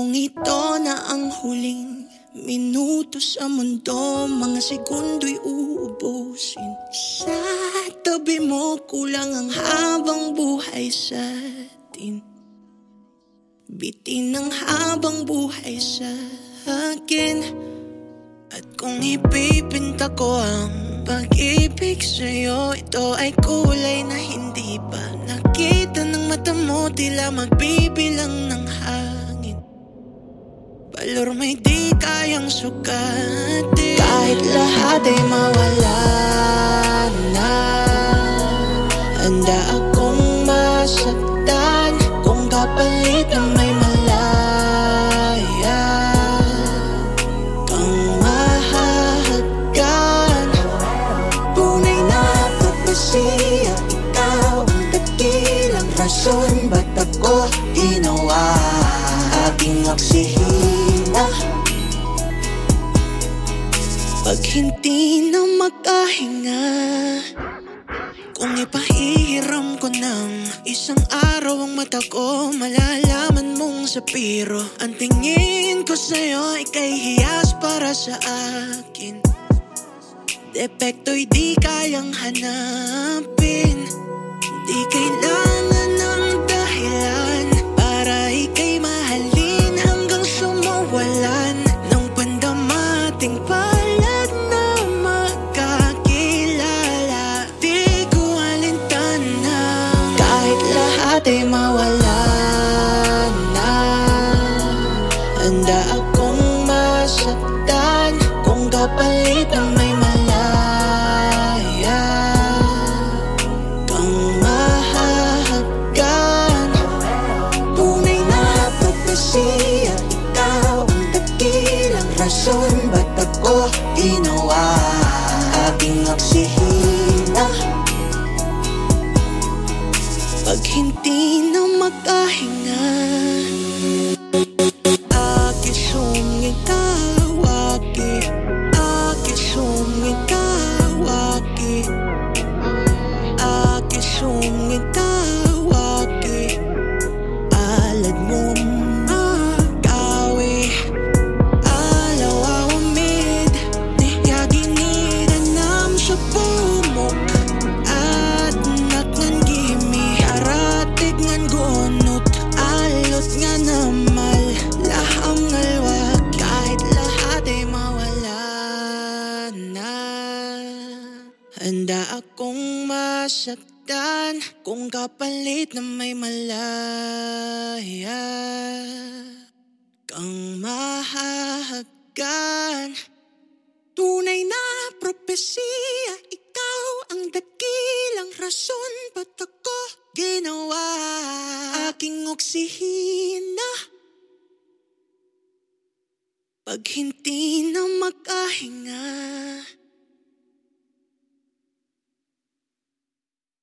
Kung ito na ang huling minuto sa mundo Mga segundo'y uubusin. Sa tabi mo kulang ang habang buhay sa atin. Bitin ang habang buhay sa akin. At kung ipipinta ko ang pag-ibig sa'yo Ito ay kulay na hindi pa nakita ng mata mo. Tila magbibilang ng Valor may di kayang sukatin. Kahit lahat ay mawala na Handa akong masaktan Kung kapalit na may malaya. Kang mahahagkan Tunay na propesya Ikaw ang dakilang rason Ba't ako ginawa? Aking oksihina Pag hindi na makahinga Kung ipahihiram ko ng isang araw ang mata ko Malalaman mong sa piro. Ang tingin ko sa'yo ay kay hiyas para sa akin. Depekto'y di kayang hanapin. Di kailangan kapalit na may malaya. Kang mahahagkan Tunay na propesya. Ikaw ang dakilang rason. Ba't ako ginawa? Aking oksihina Pag hindi na makahinga I chum, então. Handa akong masaktan Kung kapalit na may malaya. Kang mahahagkan. Tunay na propesya Ikaw ang dakilang rason Ba't ako ginawa. Aking oksihina Pag hindi na makahinga